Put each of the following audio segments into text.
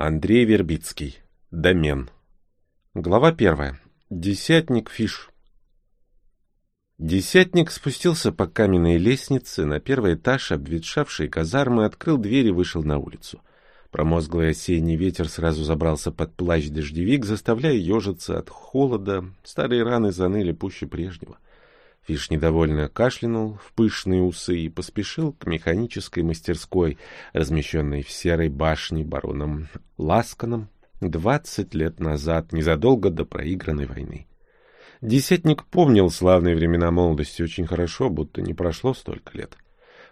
Андрей Вербицкий. Домен. Глава первая. Десятник Фиш. Десятник спустился по каменной лестнице на первый этаж обветшавшей казармы, открыл дверь и вышел на улицу. Промозглый осенний ветер сразу забрался под плащ-дождевик, заставляя ежиться от холода. Старые раны заныли пуще прежнего. Фиш недовольно кашлянул в пышные усы и поспешил к механической мастерской, размещенной в серой башне бароном Ласканом двадцать лет назад, незадолго до проигранной войны. Десятник помнил славные времена молодости очень хорошо, будто не прошло столько лет.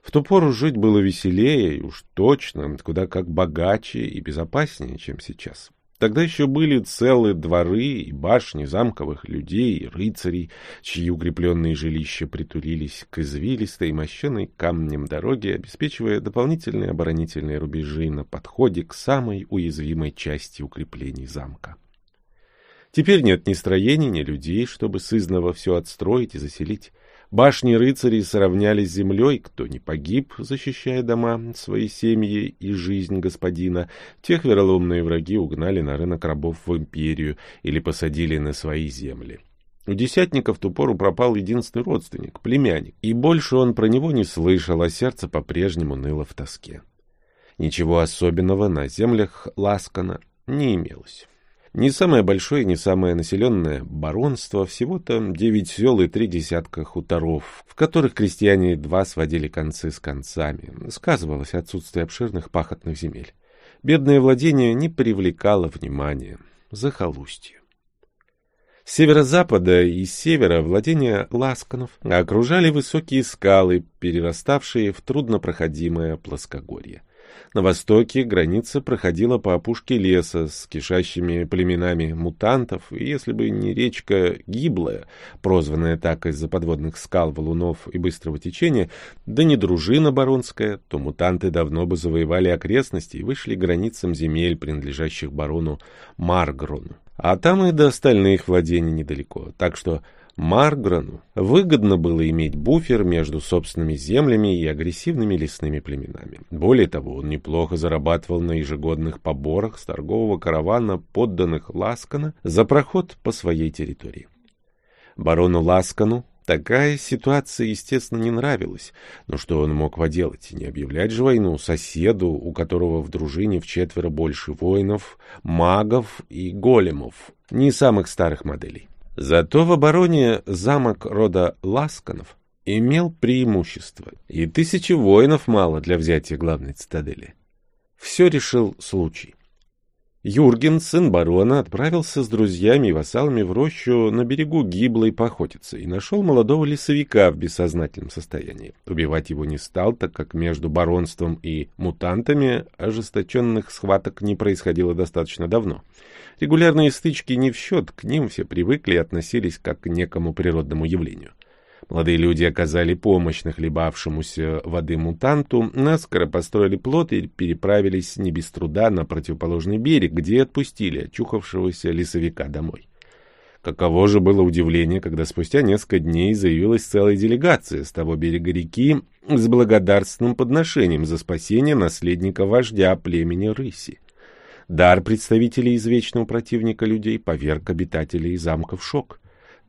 В ту пору жить было веселее и уж точно, куда как богаче и безопаснее, чем сейчас. Тогда еще были целые дворы и башни замковых людей и рыцарей, чьи укрепленные жилища притулились к извилистой, мощенной камнем дороге, обеспечивая дополнительные оборонительные рубежи на подходе к самой уязвимой части укреплений замка. Теперь нет ни строений, ни людей, чтобы сызново все отстроить и заселить. Башни рыцарей сравнялись с землей, кто не погиб, защищая дома, свои семьи и жизнь господина, тех вероломные враги угнали на рынок рабов в империю или посадили на свои земли. У десятника в ту пору пропал единственный родственник, племянник, и больше он про него не слышал, а сердце по-прежнему ныло в тоске. Ничего особенного на землях Ласкана не имелось. Не самое большое, не самое населенное баронство, всего-то девять сел и три десятка хуторов, в которых крестьяне едва сводили концы с концами. Сказывалось отсутствие обширных пахотных земель. Бедное владение не привлекало внимания. Захолустье. С северо-запада и с севера владения Ласканов окружали высокие скалы, перераставшие в труднопроходимое плоскогорье. На востоке граница проходила по опушке леса с кишащими племенами мутантов, и если бы не речка Гиблая, прозванная так из-за подводных скал, валунов и быстрого течения, да не дружина баронская, то мутанты давно бы завоевали окрестности и вышли к границам земель, принадлежащих барону Маргрону. А там и до остальных владений недалеко, так что Марграну выгодно было иметь буфер между собственными землями и агрессивными лесными племенами. Более того, он неплохо зарабатывал на ежегодных поборах с торгового каравана подданных Ласкана за проход по своей территории. Барону Ласкану такая ситуация, естественно, не нравилась, но что он мог поделать? Не объявлять же войну соседу, у которого в дружине в четверо больше воинов, магов и големов, не самых старых моделей. Зато в обороне замок рода Ласканов имел преимущество, и тысячи воинов мало для взятия главной цитадели. Все решил случай. Юрген, сын барона, отправился с друзьями и вассалами в рощу на берегу Гиблой поохотиться и нашел молодого лесовика в бессознательном состоянии. Убивать его не стал, так как между баронством и мутантами ожесточенных схваток не происходило достаточно давно. Регулярные стычки не в счет, к ним все привыкли и относились как к некому природному явлению. Молодые люди оказали помощь нахлебавшемуся воды мутанту, наскоро построили плот и переправились не без труда на противоположный берег, где отпустили очухавшегося лесовика домой. Каково же было удивление, когда спустя несколько дней заявилась целая делегация с того берега реки с благодарственным подношением за спасение наследника вождя племени Рыси. Дар представителей извечного противника людей поверг обитателей замка в шок.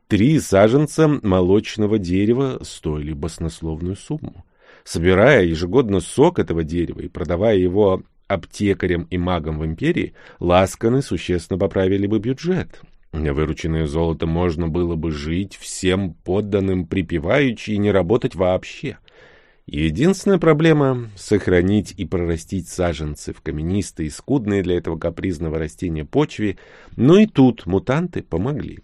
Три саженца молочного дерева стоили баснословную сумму. Собирая ежегодно сок этого дерева и продавая его аптекарям и магам в империи, ласканы существенно поправили бы бюджет. На вырученное золото можно было бы жить всем подданным припеваючи и не работать вообще. Единственная проблема — сохранить и прорастить саженцы в каменистой и скудной для этого капризного растения почве, но и тут мутанты помогли.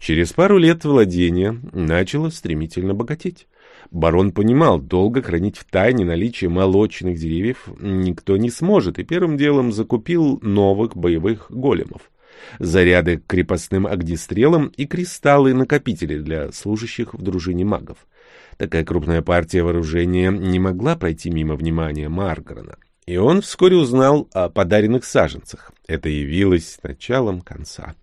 Через пару лет владение начало стремительно богатеть. Барон понимал, долго хранить в тайне наличие молочных деревьев никто не сможет, и первым делом закупил новых боевых големов. Заряды к крепостным огнестрелам и кристаллы-накопители для служащих в дружине магов. Такая крупная партия вооружения не могла пройти мимо внимания Маргарона. И он вскоре узнал о подаренных саженцах. Это явилось началом конца.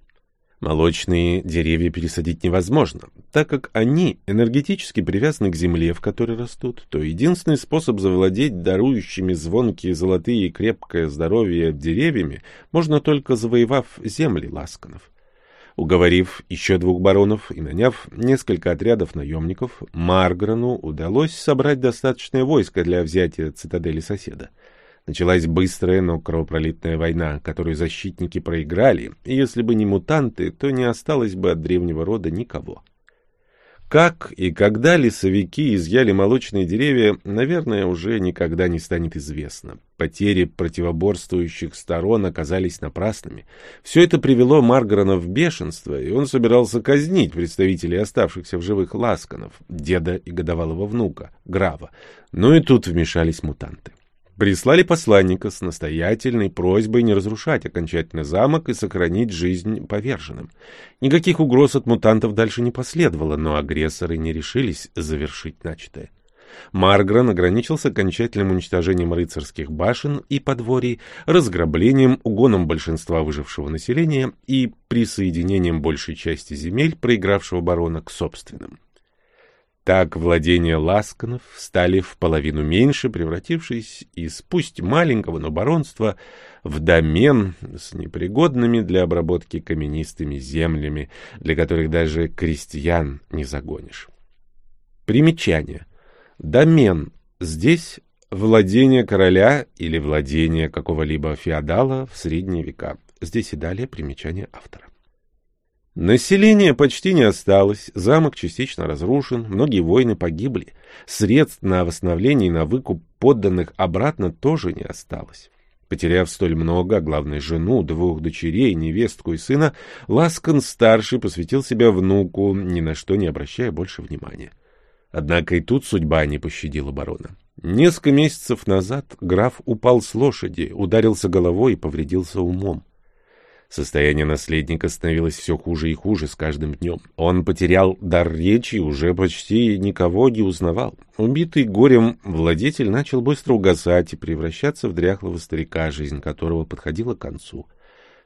Молочные деревья пересадить невозможно, так как они энергетически привязаны к земле, в которой растут, то единственный способ завладеть дарующими звонкие золотые и крепкое здоровье деревьями можно только завоевав земли ласканов. Уговорив еще двух баронов и наняв несколько отрядов наемников, Марграну удалось собрать достаточное войско для взятия цитадели соседа. Началась быстрая, но кровопролитная война, которую защитники проиграли, и если бы не мутанты, то не осталось бы от древнего рода никого. Как и когда лесовики изъяли молочные деревья, наверное, уже никогда не станет известно. Потери противоборствующих сторон оказались напрасными. Все это привело Маргарона в бешенство, и он собирался казнить представителей оставшихся в живых ласканов, деда и годовалого внука, Грава. Но и тут вмешались мутанты прислали посланника с настоятельной просьбой не разрушать окончательно замок и сохранить жизнь поверженным. Никаких угроз от мутантов дальше не последовало, но агрессоры не решились завершить начатое. Маргран ограничился окончательным уничтожением рыцарских башен и подворий, разграблением, угоном большинства выжившего населения и присоединением большей части земель проигравшего барона к собственным. Так владения Ласканов стали в половину меньше, превратившись из пусть маленького, но баронства в домен с непригодными для обработки каменистыми землями, для которых даже крестьян не загонишь. Примечание. Домен. Здесь владение короля или владение какого-либо феодала в средние века. Здесь и далее примечание автора. Населения почти не осталось, замок частично разрушен, многие воины погибли. Средств на восстановление и на выкуп подданных обратно тоже не осталось. Потеряв столь много, а главное жену, двух дочерей, невестку и сына, Ласкан-старший посвятил себя внуку, ни на что не обращая больше внимания. Однако и тут судьба не пощадила барона. Несколько месяцев назад граф упал с лошади, ударился головой и повредился умом. Состояние наследника становилось все хуже и хуже с каждым днем. Он потерял дар речи и уже почти никого не узнавал. Убитый горем владетель начал быстро угасать и превращаться в дряхлого старика, жизнь которого подходила к концу.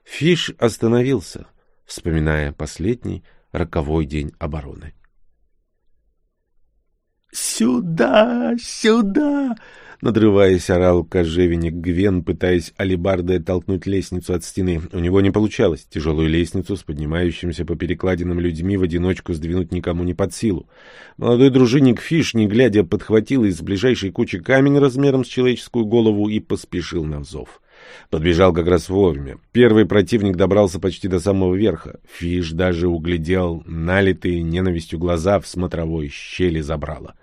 Фиш остановился, вспоминая последний роковой день обороны. «Сюда! Сюда!» Надрываясь, орал кожевенник Гвен, пытаясь алебардой оттолкнуть лестницу от стены. У него не получалось. Тяжелую лестницу с поднимающимся по перекладинам людьми в одиночку сдвинуть никому не под силу. Молодой дружинник Фиш, не глядя, подхватил из ближайшей кучи камень размером с человеческую голову и поспешил на взов. Подбежал как раз вовремя. Первый противник добрался почти до самого верха. Фиш даже углядел налитые ненавистью глаза в смотровой щели забрала.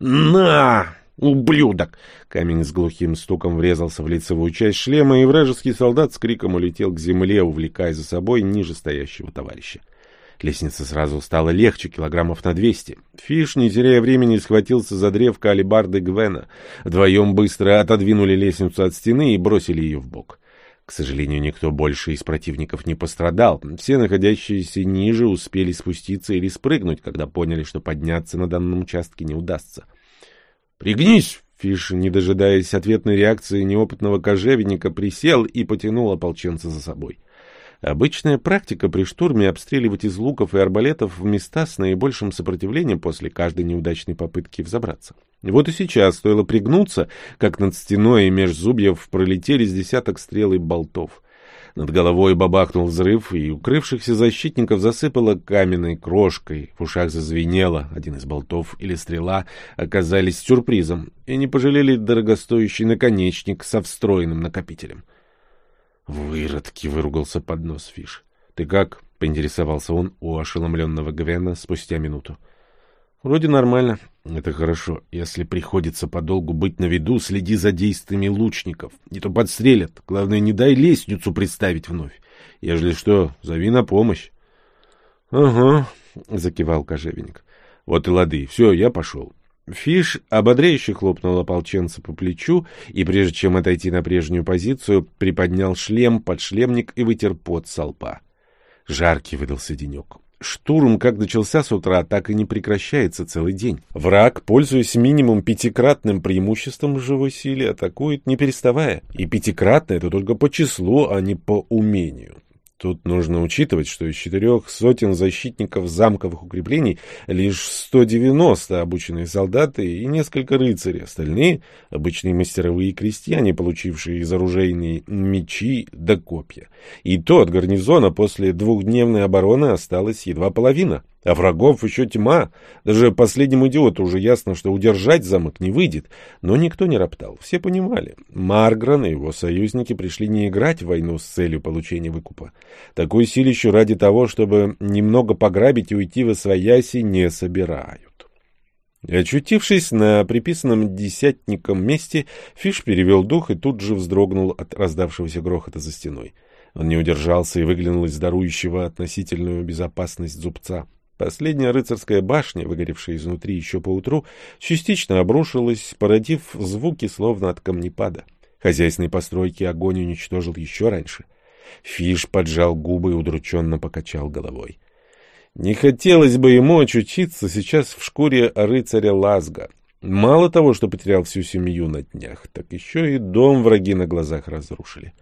«На!» «Ублюдок!» Камень с глухим стуком врезался в лицевую часть шлема, и вражеский солдат с криком улетел к земле, увлекая за собой ниже стоящего товарища. Лестница сразу стала легче, килограммов на двести. Фиш, не теряя времени, схватился за древко алибарды Гвена. Вдвоем быстро отодвинули лестницу от стены и бросили ее в бок. К сожалению, никто больше из противников не пострадал. Все находящиеся ниже успели спуститься или спрыгнуть, когда поняли, что подняться на данном участке не удастся. «Пригнись!» Фиш, не дожидаясь ответной реакции неопытного кожевенника, присел и потянул ополченца за собой. Обычная практика при штурме обстреливать из луков и арбалетов в места с наибольшим сопротивлением после каждой неудачной попытки взобраться. Вот и сейчас стоило пригнуться, как над стеной и меж зубьев пролетели с десяток стрел и болтов. Над головой бабахнул взрыв, и укрывшихся защитников засыпало каменной крошкой. В ушах зазвенело. Один из болтов или стрела оказались сюрпризом и не пожалели дорогостоящий наконечник со встроенным накопителем. «Выродки!» — выругался под нос Фиш. «Ты как?» — поинтересовался он у ошеломленного Гвена спустя минуту. Вроде нормально. Это хорошо. Если приходится подолгу быть на виду, следи за действиями лучников. Не то подстрелят. Главное, не дай лестницу представить вновь. Ежели что, зови на помощь. — Ага, — закивал кожевенник. — Вот и лады. Все, я пошел. Фиш ободряюще хлопнул ополченца по плечу и, прежде чем отойти на прежнюю позицию, приподнял шлем, подшлемник и вытер пот со лба. Жаркий выдался денек. Штурм как начался с утра, так и не прекращается целый день. Враг, пользуясь минимум пятикратным преимуществом в живой силе, атакует не переставая. И пятикратно это только по числу, а не по умению. Тут нужно учитывать, что из четырех сотен защитников замковых укреплений лишь 190 обученные солдаты и несколько рыцарей, остальные — обычные мастеровые крестьяне, получившие из оружейной мечи да копья. И то от гарнизона после двухдневной обороны осталась едва половина. А врагов еще тьма. Даже последнему идиоту уже ясно, что удержать замок не выйдет. Но никто не роптал. Все понимали. Маргран и его союзники пришли не играть в войну с целью получения выкупа. Такую силищу ради того, чтобы немного пограбить и уйти в освояси, не собирают. Очутившись на приписанном десятником месте, Фиш перевел дух и тут же вздрогнул от раздавшегося грохота за стеной. Он не удержался и выглянул из дарующего относительную безопасность зубца. Последняя рыцарская башня, выгоревшая изнутри еще поутру, частично обрушилась, породив звуки, словно от камнепада. Хозяйственной постройки огонь уничтожил еще раньше. Фиш поджал губы и удрученно покачал головой. Не хотелось бы ему очутиться сейчас в шкуре рыцаря Лазга. Мало того, что потерял всю семью на днях, так еще и дом враги на глазах разрушили.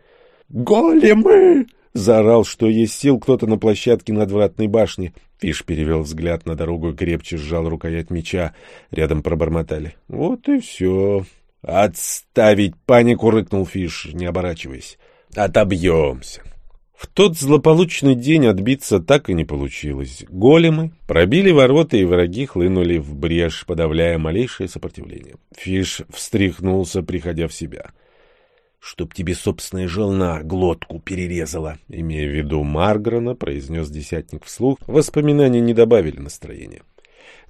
«Големы!» — заорал, что есть сил кто-то на площадке надвратной башни. Фиш перевел взгляд на дорогу и крепче сжал рукоять меча. Рядом пробормотали. «Вот и все». «Отставить панику!» — рыкнул Фиш, не оборачиваясь. «Отобьемся». В тот злополучный день отбиться так и не получилось. Големы пробили ворота, и враги хлынули в брешь, подавляя малейшее сопротивление. Фиш встряхнулся, приходя в себя — чтоб тебе собственная жена глотку перерезала. Имея в виду Марграна, произнес десятник вслух, воспоминания не добавили настроения.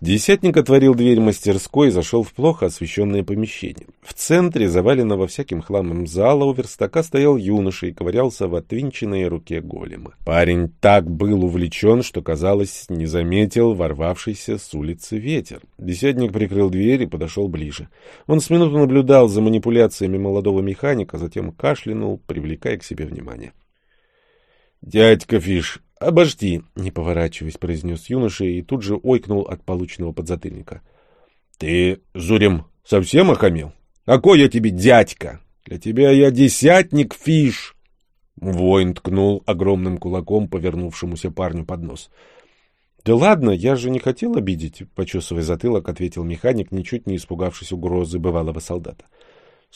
Десятник отворил дверь мастерской и зашел в плохо освещенное помещение. В центре, заваленного всяким хламом зала, у верстака стоял юноша и ковырялся в отвинченной руке голема. Парень так был увлечен, что, казалось, не заметил ворвавшийся с улицы ветер. Десятник прикрыл дверь и подошел ближе. Он с минуту наблюдал за манипуляциями молодого механика, затем кашлянул, привлекая к себе внимание. — Дядька Фиш, «Обожди», — не поворачиваясь, произнес юноша и тут же ойкнул от полученного подзатыльника. «Ты, Зурим, совсем охамел? Какой я тебе дядька? Для тебя я десятник фиш!» Воин ткнул огромным кулаком повернувшемуся парню под нос. «Да ладно, я же не хотел обидеть», — почесывая затылок, ответил механик, ничуть не испугавшись угрозы бывалого солдата.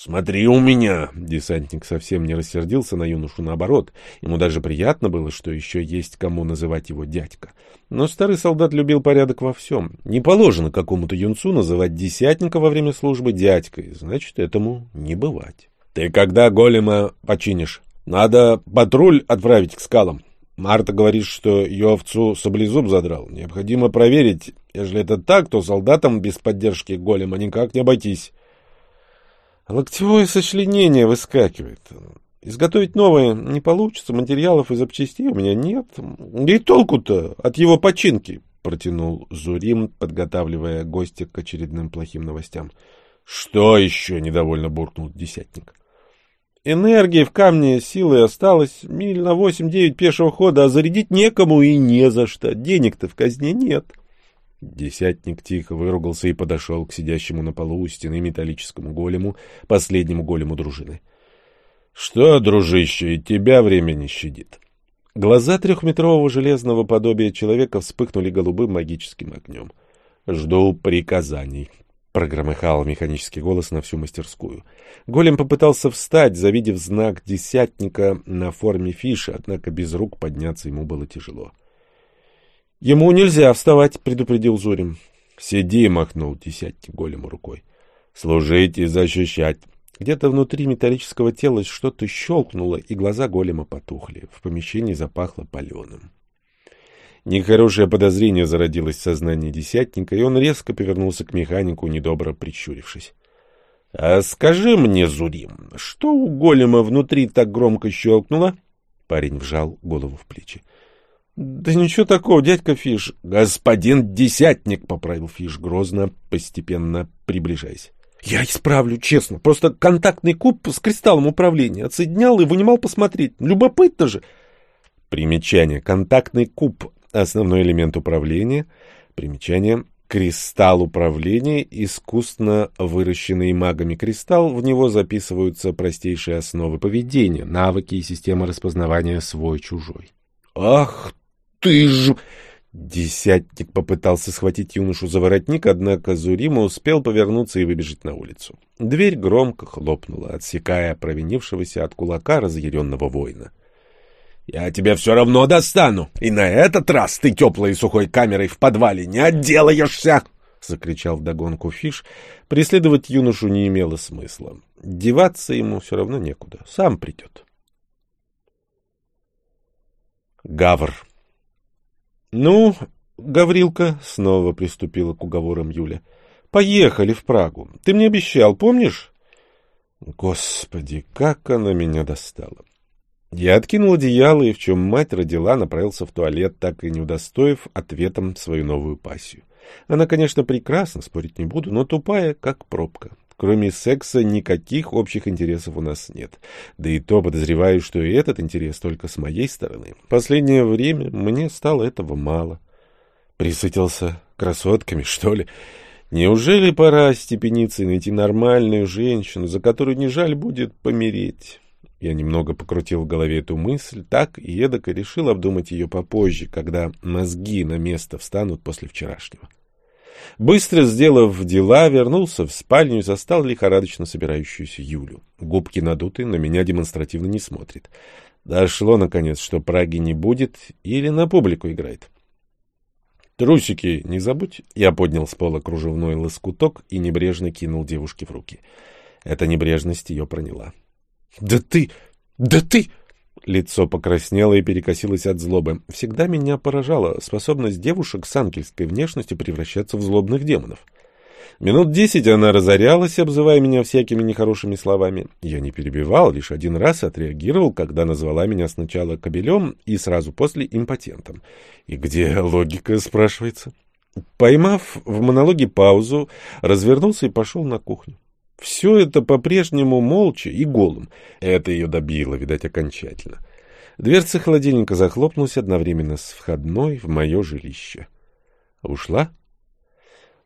«Смотри у меня!» Десантник совсем не рассердился на юношу, наоборот. Ему даже приятно было, что еще есть кому называть его дядька. Но старый солдат любил порядок во всем. Не положено какому-то юнцу называть десятника во время службы дядькой, значит, этому не бывать. «Ты когда голема починишь? Надо патруль отправить к скалам. Марта говорит, что ее овцу саблезуб задрал. Необходимо проверить. Если это так, то солдатам без поддержки голема никак не обойтись». Локтевое сочленение выскакивает. Изготовить новое не получится, материалов и запчастей у меня нет. И толку-то от его починки, — протянул Зурим, подготавливая гостя к очередным плохим новостям. — Что еще? — недовольно буркнул десятник. Энергии в камне силы осталось миль на восемь-девять пешего хода, а зарядить некому и не за что. Денег-то в казне нет. — Десятник тихо выругался и подошел к сидящему на полу у стены металлическому голему, последнему голему дружины. — Что, дружище, и тебя время не щадит? Глаза трехметрового железного подобия человека вспыхнули голубым магическим огнем. — Жду приказаний. — прогромыхал механический голос на всю мастерскую. Голем попытался встать, завидев знак десятника на форме фиши, однако без рук подняться ему было тяжело. — Ему нельзя вставать, — предупредил Зурин. — Сиди, — махнул десятник голему рукой. — Служить и защищать. Где-то внутри металлического тела что-то щелкнуло, и глаза голема потухли. В помещении запахло паленым. Нехорошее подозрение зародилось в сознании десятника, и он резко повернулся к механику, недобро прищурившись. — А скажи мне, Зурим, что у голема внутри так громко щелкнуло? Парень вжал голову в плечи. Да ничего такого, дядька Фиш. Господин Десятник, поправил Фиш грозно, постепенно приближаясь. Я исправлю, честно. Просто контактный куб с кристаллом управления отсоединял и вынимал посмотреть. Любопытно же. Примечание. Контактный куб. Основной элемент управления. Примечание. Кристалл управления, искусственно выращенный магами кристалл, в него записываются простейшие основы поведения, навыки и система распознавания свой-чужой. Ах ты ж... Десятник попытался схватить юношу за воротник, однако Зурима успел повернуться и выбежать на улицу. Дверь громко хлопнула, отсекая провинившегося от кулака разъяренного воина. — Я тебя все равно достану, и на этот раз ты теплой и сухой камерой в подвале не отделаешься! — закричал вдогонку Фиш. Преследовать юношу не имело смысла. Деваться ему все равно некуда, сам придет. Гавр «Ну, Гаврилка», — снова приступила к уговорам Юля, — «поехали в Прагу. Ты мне обещал, помнишь?» Господи, как она меня достала! Я откинул одеяло и, в чем мать родила, направился в туалет, так и не удостоив ответом свою новую пассию. Она, конечно, прекрасна, спорить не буду, но тупая, как пробка. Кроме секса никаких общих интересов у нас нет. Да и то подозреваю, что и этот интерес только с моей стороны. Последнее время мне стало этого мало. Присытился красотками, что ли? Неужели пора степениться и найти нормальную женщину, за которую не жаль будет помереть? Я немного покрутил в голове эту мысль, так и эдак и решил обдумать ее попозже, когда мозги на место встанут после вчерашнего. Быстро сделав дела, вернулся в спальню и застал лихорадочно собирающуюся Юлю. Губки надуты, но меня демонстративно не смотрит. Дошло, наконец, что Праги не будет или на публику играет. «Трусики не забудь!» Я поднял с пола кружевной лоскуток и небрежно кинул девушке в руки. Эта небрежность ее проняла. «Да ты! Да ты!» Лицо покраснело и перекосилось от злобы. Всегда меня поражала способность девушек с ангельской внешностью превращаться в злобных демонов. Минут десять она разорялась, обзывая меня всякими нехорошими словами. Я не перебивал, лишь один раз отреагировал, когда назвала меня сначала кобелем и сразу после импотентом. И где логика, спрашивается? Поймав в монологе паузу, развернулся и пошел на кухню. Все это по-прежнему молча и голым. Это ее добило, видать, окончательно. Дверца холодильника захлопнулась одновременно с входной в мое жилище. Ушла?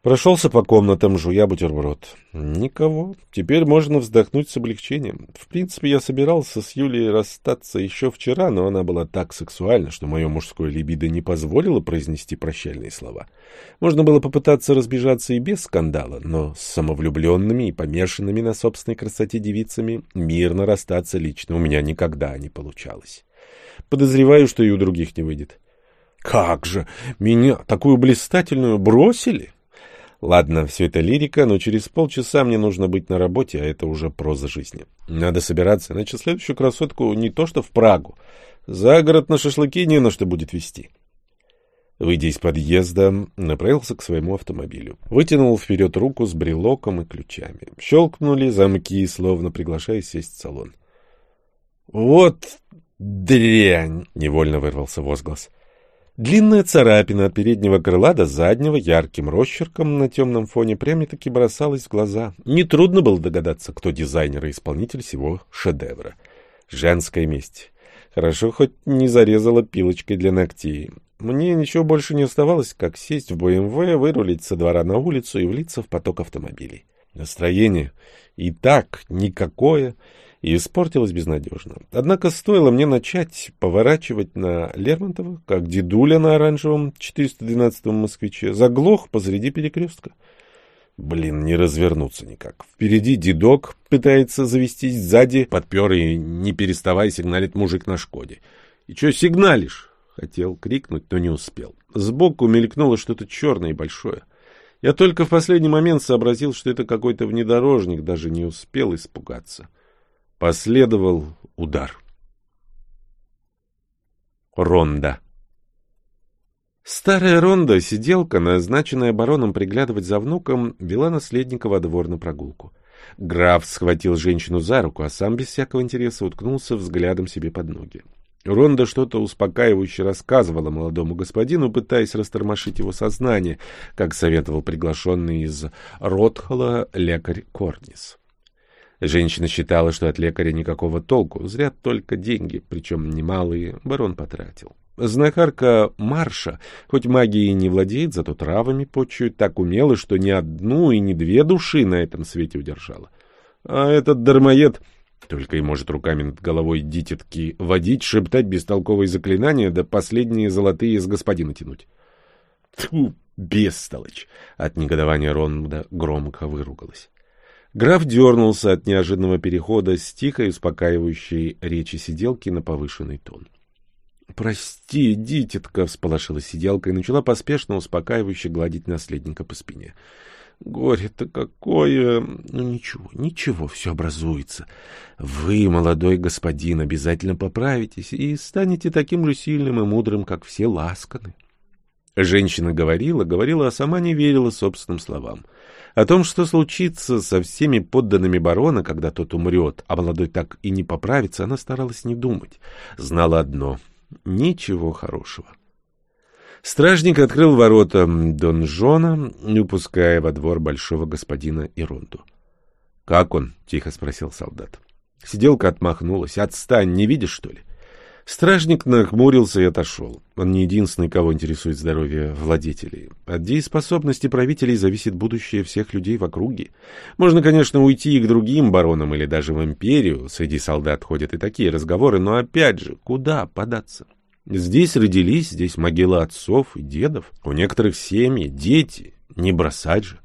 Прошелся по комнатам, жуя бутерброд. Никого. Теперь можно вздохнуть с облегчением. В принципе, я собирался с Юлей расстаться еще вчера, но она была так сексуальна, что мое мужское либидо не позволило произнести прощальные слова. Можно было попытаться разбежаться и без скандала, но с самовлюбленными и помешанными на собственной красоте девицами мирно расстаться лично у меня никогда не получалось. Подозреваю, что и у других не выйдет. Как же! Меня, такую блистательную, бросили? Ладно, все это лирика, но через полчаса мне нужно быть на работе, а это уже проза жизни. Надо собираться, иначе следующую красотку не то что в Прагу. За город на шашлыки не на что будет вести. Выйдя из подъезда, направился к своему автомобилю. Вытянул вперед руку с брелоком и ключами. Щелкнули замки, словно приглашая сесть в салон. «Вот дрянь!» — невольно вырвался возглас. Длинная царапина от переднего крыла до заднего ярким росчерком на темном фоне прямо-таки бросалась в глаза. Нетрудно было догадаться, кто дизайнер и исполнитель всего шедевра. Женская месть. Хорошо, хоть не зарезала пилочкой для ногтей. Мне ничего больше не оставалось, как сесть в БМВ, вырулить со двора на улицу и влиться в поток автомобилей. Настроение и так никакое — и испортилась безнадежно. Однако стоило мне начать поворачивать на Лермонтова, как дедуля на оранжевом 412-м москвиче заглох посреди перекрестка. Блин, не развернуться никак. Впереди дедок пытается завестись, сзади подпер и, не переставая, сигналит мужик на Шкоде. И что сигналишь? Хотел крикнуть, но не успел. Сбоку мелькнуло что-то черное и большое. Я только в последний момент сообразил, что это какой-то внедорожник, даже не успел испугаться. Последовал удар. Ронда. Старая Ронда, сиделка, назначенная бароном приглядывать за внуком, вела наследника во двор на прогулку. Граф схватил женщину за руку, а сам без всякого интереса уткнулся взглядом себе под ноги. Ронда что-то успокаивающе рассказывала молодому господину, пытаясь растормошить его сознание, как советовал приглашенный из Ротхола лекарь Корнис. Женщина считала, что от лекаря никакого толку, зря только деньги, причем немалые, барон потратил. Знахарка Марша, хоть магией не владеет, зато травами почует так умело, что ни одну и ни две души на этом свете удержала. А этот дармоед Только и может руками над головой дитятки водить, шептать бестолковые заклинания, да последние золотые с господина тянуть. Тьфу, бестолочь! От негодования Ронда громко выругалась. Граф дернулся от неожиданного перехода с тихой, успокаивающей речи сиделки на повышенный тон. — Прости, дитятка, — всполошилась сиделка и начала поспешно успокаивающе гладить наследника по спине. — Горе-то какое! Ну ничего, ничего, все образуется. Вы, молодой господин, обязательно поправитесь и станете таким же сильным и мудрым, как все ласканы. Женщина говорила, говорила, а сама не верила собственным словам. О том, что случится со всеми подданными барона, когда тот умрет, а молодой так и не поправится, она старалась не думать. Знала одно — ничего хорошего. Стражник открыл ворота донжона, упуская во двор большого господина Иронду. — Как он? — тихо спросил солдат. Сиделка отмахнулась. — Отстань, не видишь, что ли? — Стражник нахмурился и отошел. Он не единственный, кого интересует здоровье владетелей. От дееспособности правителей зависит будущее всех людей в округе. Можно, конечно, уйти и к другим баронам или даже в империю. Среди солдат ходят и такие разговоры, но опять же, куда податься? Здесь родились, здесь могила отцов и дедов. У некоторых семьи, дети. Не бросать же.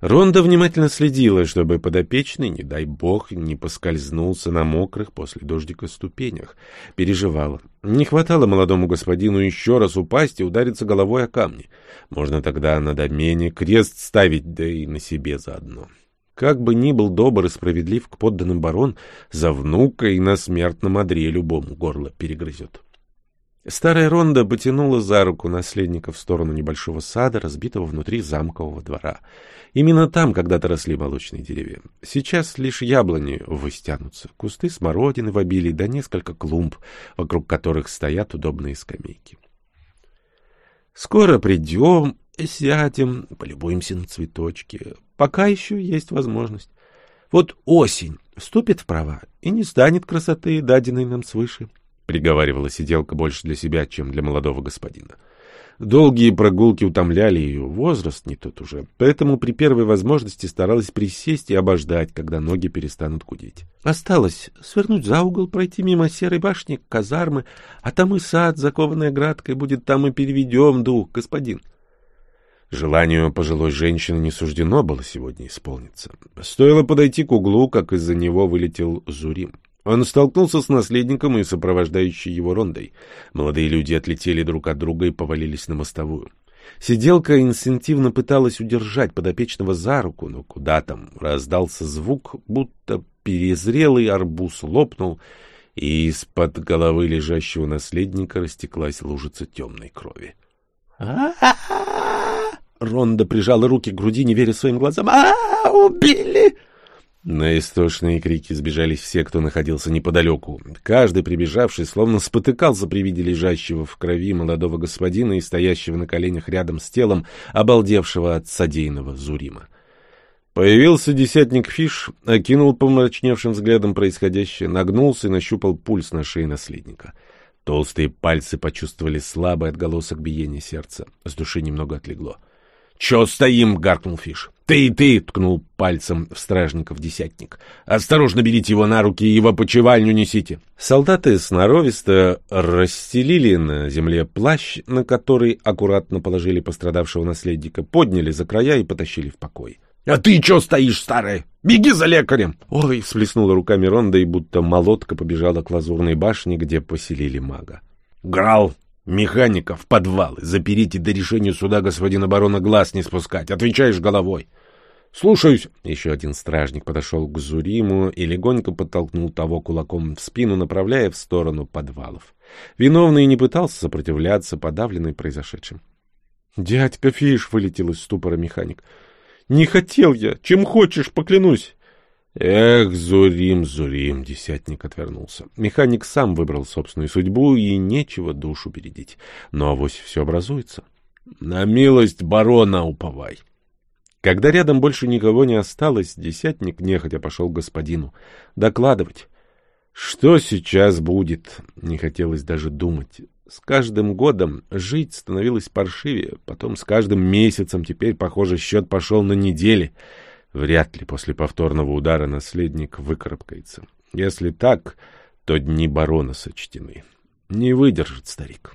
Ронда внимательно следила, чтобы подопечный, не дай бог, не поскользнулся на мокрых после дождика ступенях. Переживала. Не хватало молодому господину еще раз упасть и удариться головой о камни. Можно тогда на домене крест ставить, да и на себе заодно. Как бы ни был добр и справедлив к подданным барон, за внука и на смертном одре любому горло перегрызет. Старая Ронда потянула за руку наследника в сторону небольшого сада, разбитого внутри замкового двора. Именно там когда-то росли молочные деревья. Сейчас лишь яблони выстянутся, кусты смородины в обилии, да несколько клумб, вокруг которых стоят удобные скамейки. Скоро придем, сядем, полюбуемся на цветочки. Пока еще есть возможность. Вот осень вступит в права, и не станет красоты, даденной нам свыше приговаривала сиделка больше для себя, чем для молодого господина. Долгие прогулки утомляли ее, возраст не тот уже, поэтому при первой возможности старалась присесть и обождать, когда ноги перестанут гудеть. Осталось свернуть за угол, пройти мимо серой башни, казармы, а там и сад, закованный оградкой, будет там и переведем дух, господин. Желанию пожилой женщины не суждено было сегодня исполниться. Стоило подойти к углу, как из-за него вылетел Зурим. Он столкнулся с наследником и сопровождающей его рондой. Молодые люди отлетели друг от друга и повалились на мостовую. Сиделка инстинктивно пыталась удержать подопечного за руку, но куда там раздался звук, будто перезрелый арбуз лопнул, и из-под головы лежащего наследника растеклась лужица темной крови. Ронда прижала руки к груди, не веря своим глазам. а Убили! На истошные крики сбежались все, кто находился неподалеку. Каждый, прибежавший, словно спотыкался при виде лежащего в крови молодого господина и стоящего на коленях рядом с телом, обалдевшего от содеянного Зурима. Появился десятник Фиш, окинул помрачневшим взглядом происходящее, нагнулся и нащупал пульс на шее наследника. Толстые пальцы почувствовали слабый отголосок биения сердца. С души немного отлегло. — Чё стоим? — гаркнул Фиш. «Ты, ты!» — ткнул пальцем в стражников десятник. «Осторожно берите его на руки и его почевальню несите!» Солдаты сноровисто расстелили на земле плащ, на который аккуратно положили пострадавшего наследника, подняли за края и потащили в покой. «А ты чё стоишь, старая? Беги за лекарем!» «Ой!» — всплеснула руками Ронда, и будто молотка побежала к лазурной башне, где поселили мага. «Грал!» Механиков, подвалы, заперите до решения суда господина барона глаз не спускать. Отвечаешь головой. Слушаюсь. Еще один стражник подошел к Зуриму и легонько подтолкнул того кулаком в спину, направляя в сторону подвалов. Виновный не пытался сопротивляться, подавленный произошедшим. «Дядька Фиш!» — вылетел из ступора механик. «Не хотел я! Чем хочешь, поклянусь!» Эх, Зурим, Зурим, десятник отвернулся. Механик сам выбрал собственную судьбу, и нечего душу бередить. Но авось все образуется. На милость барона уповай. Когда рядом больше никого не осталось, десятник нехотя пошел к господину. Докладывать. Что сейчас будет? Не хотелось даже думать. С каждым годом жить становилось паршивее, потом с каждым месяцем теперь, похоже, счет пошел на недели. Вряд ли после повторного удара наследник выкарабкается. Если так, то дни барона сочтены. Не выдержит старик.